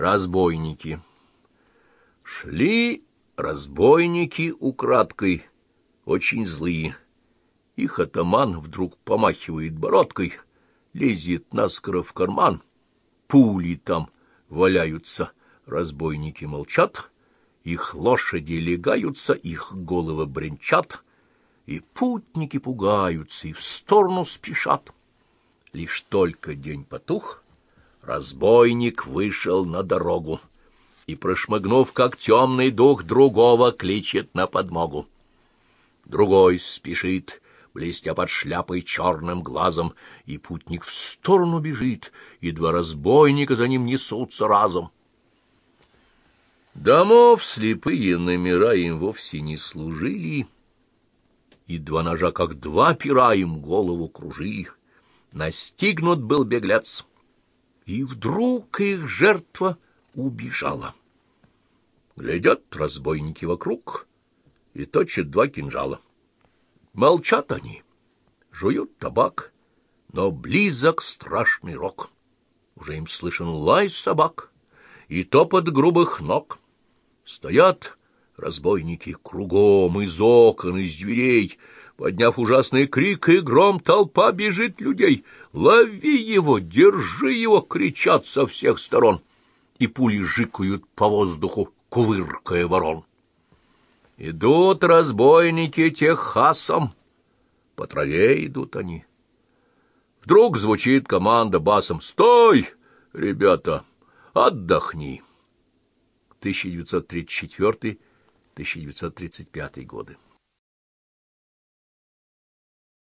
Разбойники Шли разбойники украдкой, очень злые. Их атаман вдруг помахивает бородкой, лезет наскоро в карман. Пули там валяются, разбойники молчат, их лошади легаются, их головы бренчат, и путники пугаются и в сторону спешат. Лишь только день потух, разбойник вышел на дорогу и, прошмыгнув, как темный дух, другого кличет на подмогу. Другой спешит, блестя под шляпой черным глазом, и путник в сторону бежит, и два разбойника за ним несутся разом. Домов слепые номера им вовсе не служили, и два ножа, как два пера, им голову кружили. Настигнут был беглец, и вдруг их жертва убежала. Глядят разбойники вокруг и точат два кинжала. Молчат они, жуют табак, но близок страшный рок. Уже им слышен лай собак и топот грубых ног. Стоят разбойники кругом из окон, из дверей, Подняв ужасный крик и гром, толпа бежит людей. «Лови его! Держи его!» — кричат со всех сторон. И пули жикают по воздуху, кувыркая ворон. Идут разбойники техасом, по траве идут они. Вдруг звучит команда басом «Стой, ребята, отдохни!» 1934-1935 годы.